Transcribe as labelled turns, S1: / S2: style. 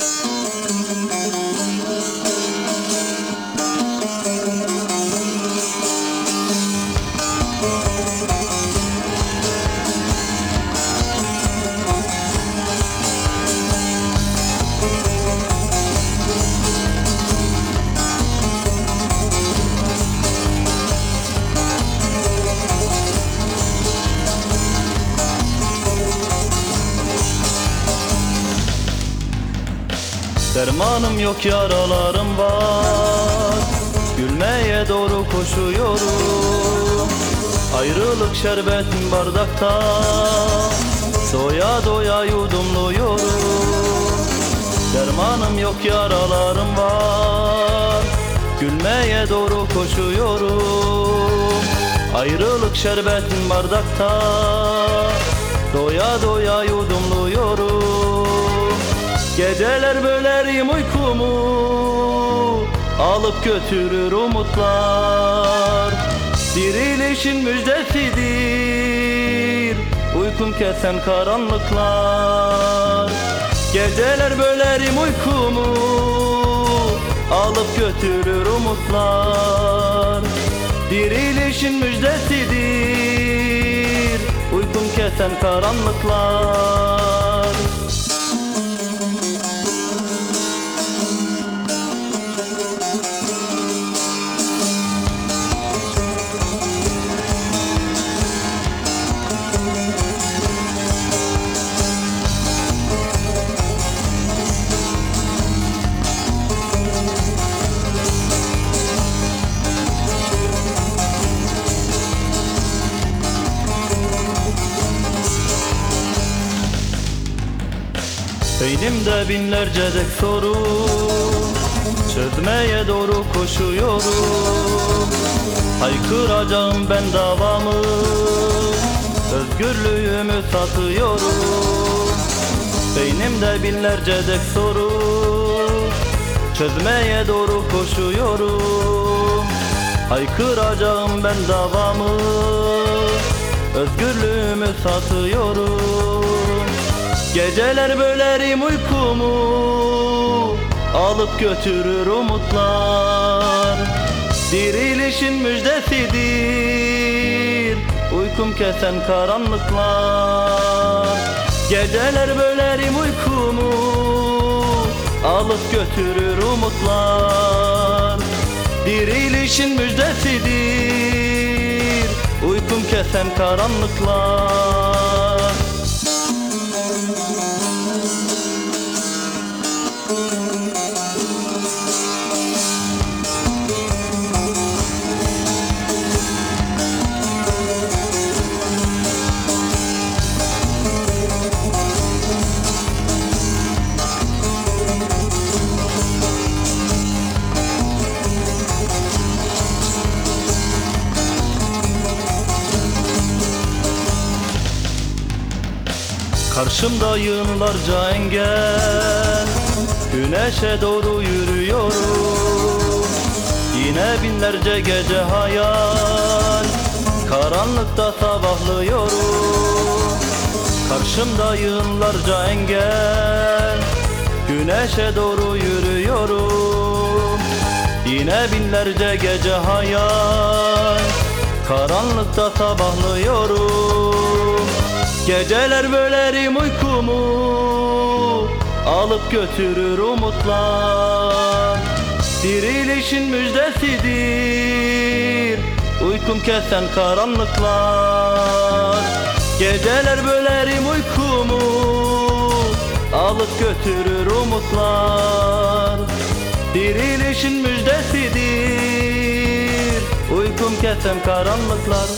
S1: Música Dermanım yok yaralarım var. Gülmeye doğru koşuyorum. Ayrılık şerbetin bardakta. Doya doya yudumluyorum. Dermanım yok yaralarım var. Gülmeye doğru koşuyorum. Ayrılık şerbetin bardakta. Doya doya yudumluyorum Geceler bölerim uykumu Alıp götürür umutlar. Dirilişin müjdesidir Uykum kesen karanlıklar. Geceler bölerim uykumu Alıp götürür umutlar. Dirilişin müjdesidir Uykum kesen karanlıklar Beynimde binlerce dek soru Çözmeye doğru koşuyorum. Haykıracağım ben davamı Özgürlüğümü satıyorum. Beynimde binlerce dek soru Çözmeye doğru koşuyorum. Haykıracağım ben davamı Özgürlüğümü satıyorum Geceler bölerim uykumu Alıp götürür umutlar. Dirilişin müjdesidir Uykum kesen karanlıklar. Geceler bölerim uykumu Alıp götürür umutlar. Dirilişin müjdesidir Uykum kesen karanlıklar Karşımda yığınlarca engel. Güneşe doğru yürüyorum Yine binlerce gece hayal. Karanlıkta sabahlıyorum Karşımda yığınlarca engel. Güneşe doğru yürüyorum Yine binlerce gece hayal. Karanlıkta sabahlıyorum Geceler bölerim uykumu Alıp götürür umutlar. Dirilişin müjdesidir Uykum kesen karanlıklar. Geceler bölerim uykumu Alıp götürür umutlar. Dirilişin müjdesidir Uykum kesen karanlıklar